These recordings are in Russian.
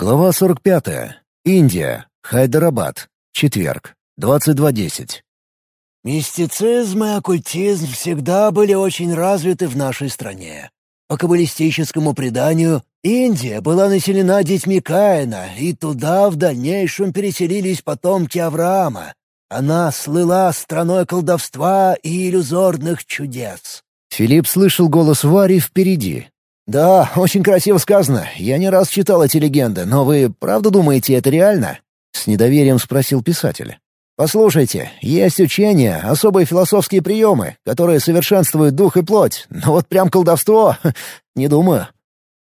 Глава 45. Индия. Хайдарабад. Четверг. 22.10. Мистицизм и оккультизм всегда были очень развиты в нашей стране. По каббалистическому преданию, Индия была населена детьми Каина, и туда в дальнейшем переселились потомки Авраама. Она слыла страной колдовства и иллюзорных чудес. Филипп слышал голос Вари впереди, «Да, очень красиво сказано. Я не раз читал эти легенды, но вы правда думаете, это реально?» — с недоверием спросил писатель. «Послушайте, есть учения, особые философские приемы, которые совершенствуют дух и плоть, но вот прям колдовство — не думаю».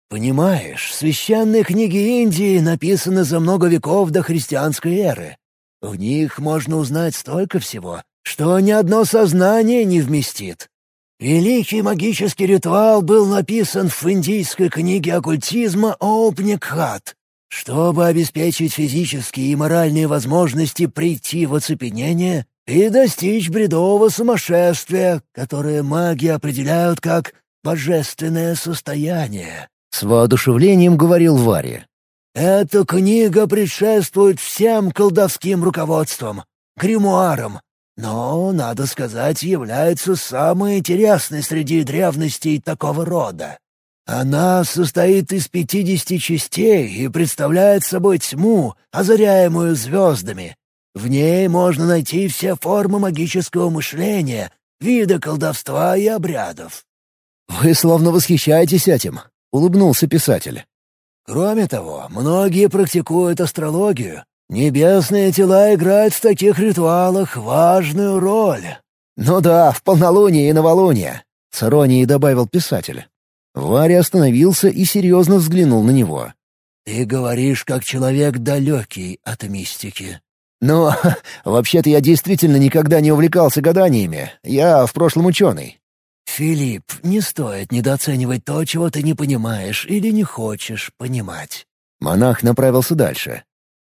«Понимаешь, священные книги Индии написаны за много веков до христианской эры. В них можно узнать столько всего, что ни одно сознание не вместит. Великий магический ритуал был написан в индийской книге оккультизма Оупникхат, чтобы обеспечить физические и моральные возможности прийти в оцепенение и достичь бредового сумасшествия, которое маги определяют как божественное состояние. С воодушевлением говорил Варя. «Эта книга предшествует всем колдовским руководствам, гримуарам, но, надо сказать, является самой интересной среди древностей такого рода. Она состоит из пятидесяти частей и представляет собой тьму, озаряемую звездами. В ней можно найти все формы магического мышления, виды колдовства и обрядов. «Вы словно восхищаетесь этим», — улыбнулся писатель. Кроме того, многие практикуют астрологию, Небесные тела играют в таких ритуалах важную роль. «Ну да, в полнолуние и новолуние», — с иронией добавил писатель. Варя остановился и серьезно взглянул на него. «Ты говоришь, как человек далекий от мистики». «Ну, вообще-то я действительно никогда не увлекался гаданиями. Я в прошлом ученый». «Филипп, не стоит недооценивать то, чего ты не понимаешь или не хочешь понимать». Монах направился дальше.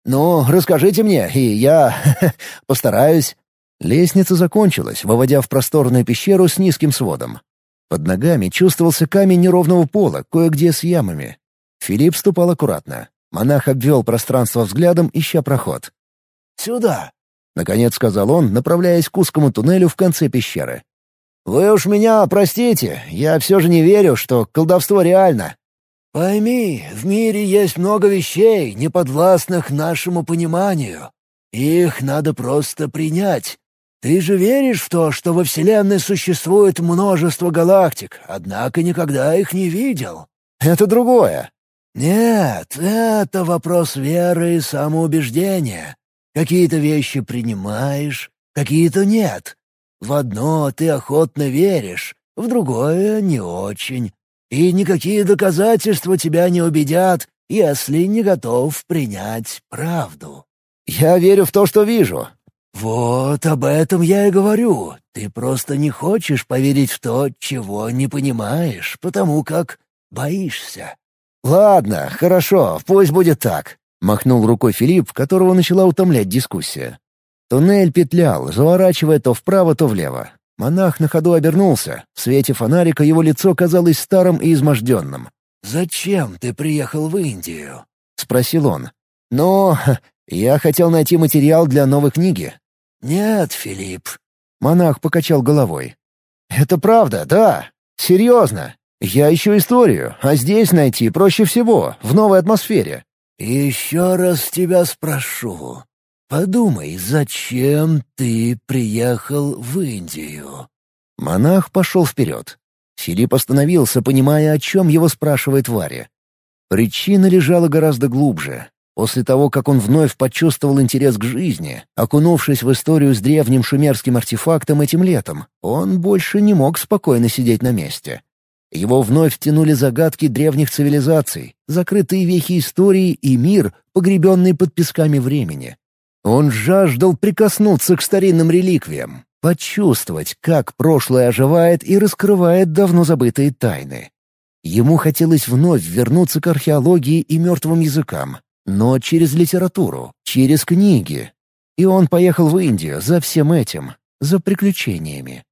«Ну, расскажите мне, и я постараюсь». Лестница закончилась, выводя в просторную пещеру с низким сводом. Под ногами чувствовался камень неровного пола, кое-где с ямами. Филипп ступал аккуратно. Монах обвел пространство взглядом, ища проход. «Сюда!» — наконец сказал он, направляясь к узкому туннелю в конце пещеры. «Вы уж меня простите, я все же не верю, что колдовство реально. Пойми, в мире есть много вещей, неподвластных нашему пониманию. Их надо просто принять. Ты же веришь в то, что во Вселенной существует множество галактик, однако никогда их не видел. Это другое. Нет, это вопрос веры и самоубеждения. Какие-то вещи принимаешь, какие-то нет. В одно ты охотно веришь, в другое — не очень. И никакие доказательства тебя не убедят, если не готов принять правду. Я верю в то, что вижу. Вот об этом я и говорю. Ты просто не хочешь поверить в то, чего не понимаешь, потому как боишься. Ладно, хорошо, пусть будет так. Махнул рукой Филипп, которого начала утомлять дискуссия. Туннель петлял, заворачивая то вправо, то влево. Монах на ходу обернулся. В свете фонарика его лицо казалось старым и изможденным. «Зачем ты приехал в Индию?» — спросил он. «Ну, я хотел найти материал для новой книги». «Нет, Филипп». Монах покачал головой. «Это правда, да. Серьезно. Я ищу историю, а здесь найти проще всего, в новой атмосфере». «Еще раз тебя спрошу. Подумай, зачем ты приехал в Индию?» Монах пошел вперед. Филипп остановился, понимая, о чем его спрашивает Варя. Причина лежала гораздо глубже. После того, как он вновь почувствовал интерес к жизни, окунувшись в историю с древним шумерским артефактом этим летом, он больше не мог спокойно сидеть на месте. Его вновь втянули загадки древних цивилизаций, закрытые вехи истории и мир, погребенный под песками времени. Он жаждал прикоснуться к старинным реликвиям, почувствовать, как прошлое оживает и раскрывает давно забытые тайны. Ему хотелось вновь вернуться к археологии и мертвым языкам, но через литературу, через книги. И он поехал в Индию за всем этим, за приключениями.